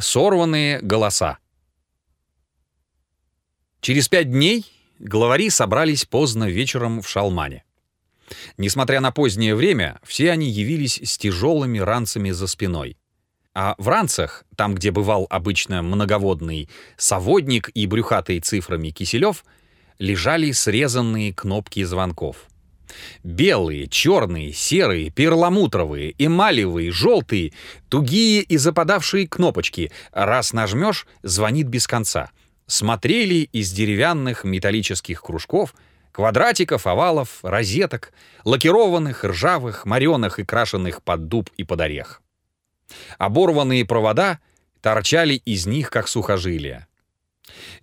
Сорванные голоса. Через пять дней главари собрались поздно вечером в Шалмане. Несмотря на позднее время, все они явились с тяжелыми ранцами за спиной. А в ранцах, там, где бывал обычно многоводный соводник и брюхатый цифрами Киселев, лежали срезанные кнопки звонков. Белые, черные, серые, перламутровые, эмалевые, желтые, тугие и западавшие кнопочки. Раз нажмешь, звонит без конца. Смотрели из деревянных металлических кружков, квадратиков, овалов, розеток, лакированных, ржавых, мореных и крашенных под дуб и под орех. Оборванные провода торчали из них, как сухожилия.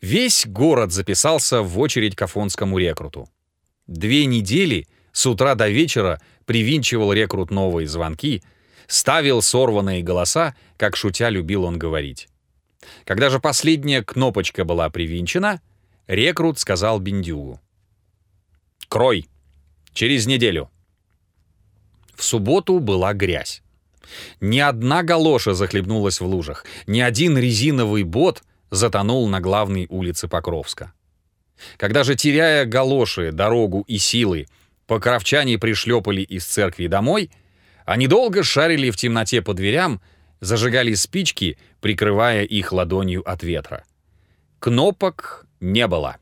Весь город записался в очередь к афонскому рекруту. Две недели с утра до вечера привинчивал рекрут новые звонки, ставил сорванные голоса, как шутя любил он говорить. Когда же последняя кнопочка была привинчена, рекрут сказал Бендюгу. «Крой! Через неделю!» В субботу была грязь. Ни одна галоша захлебнулась в лужах, ни один резиновый бот затонул на главной улице Покровска. Когда же, теряя галоши, дорогу и силы, покровчане пришлепали из церкви домой, они долго шарили в темноте по дверям, зажигали спички, прикрывая их ладонью от ветра. Кнопок не было.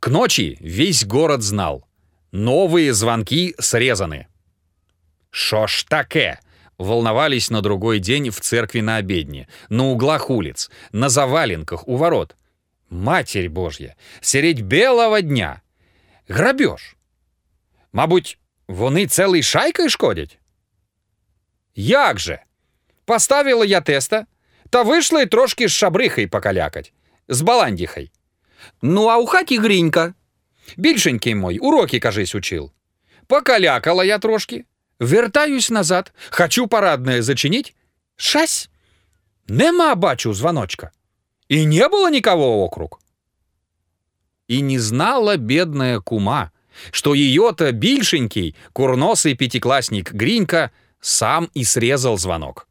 К ночи весь город знал. Новые звонки срезаны. «Шо ж таке?» волновались на другой день в церкви на обедне, на углах улиц, на заваленках у ворот. Матерь Божья, середь белого дня. Грабеж. Мабуть, вони цілий шайкою шкодять? Як же? Поставила я теста, та вийшла й трошки з шабрихой покалякать, з баландіхой. Ну, а у хаті грінька. Більшенький мой, уроки, кажись, учил. Покалякала я трошки, Вертаюсь назад, хочу парадное зачинить. Шась! Нема, бачу, звоночка. И не было никого округ. И не знала бедная кума, что ее-то більшенький, курносый пятиклассник Гринька сам и срезал звонок.